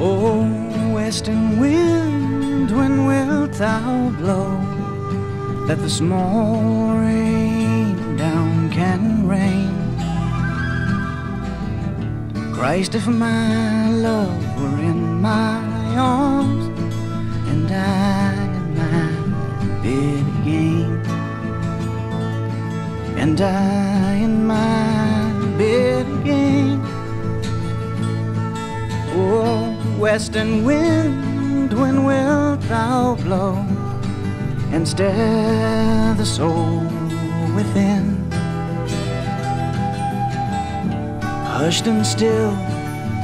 Oh, western wind, when wilt thou blow? That the small rain down can rain. Christ, if my love were in my arms, and I in my bed again, and I in my western wind, when wilt thou blow and stir the soul within? Hushed and still,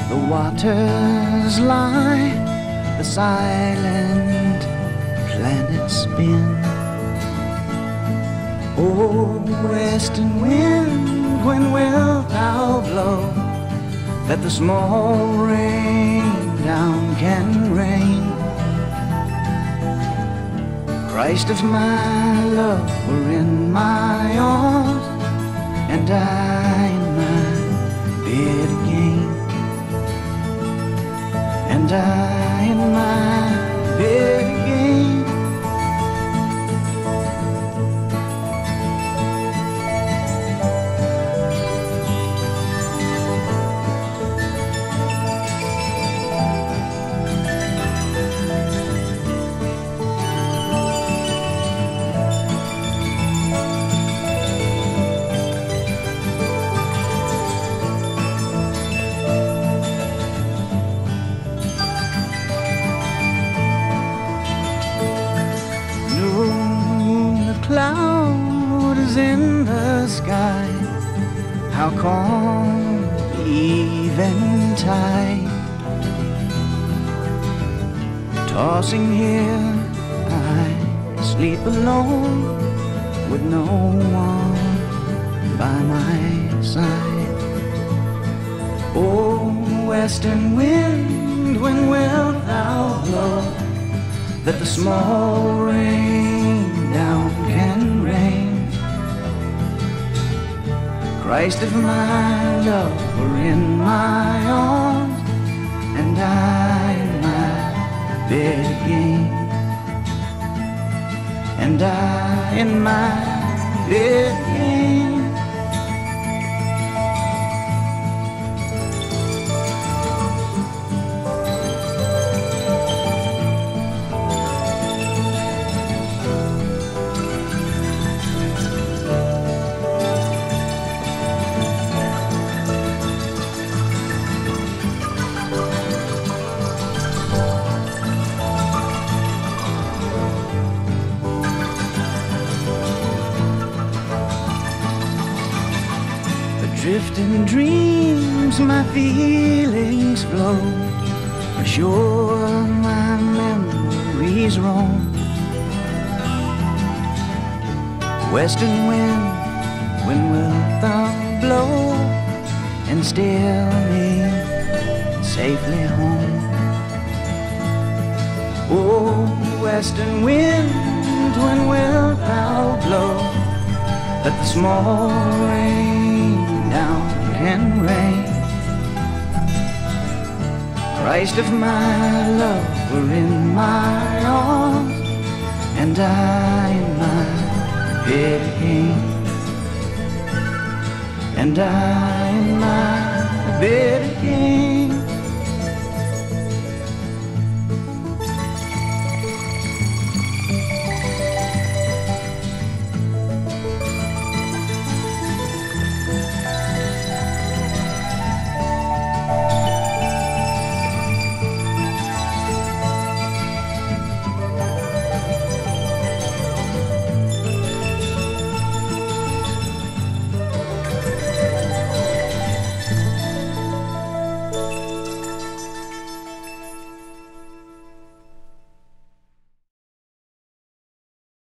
the waters lie, the silent planets spin. Oh, western wind, when wilt thou blow? That the small rain down can rain. Christ, if my love were in my arms, and I in my bed again, and I in my How calm eventide. Tossing here, I sleep alone with no one by my side. Oh, western wind, when wilt thou blow? that the small rain Christ, if my love were in my arms, and I in my bed again, and I in my bed again. Adrift in dreams, my feelings flow. Sure, my memories roam. Western wind, when wilt thou blow and steer me safely home? Oh, western wind, when wilt thou blow that the small rain can rain? Christ, of my love were in my arms and I in my again, and I in my bed again.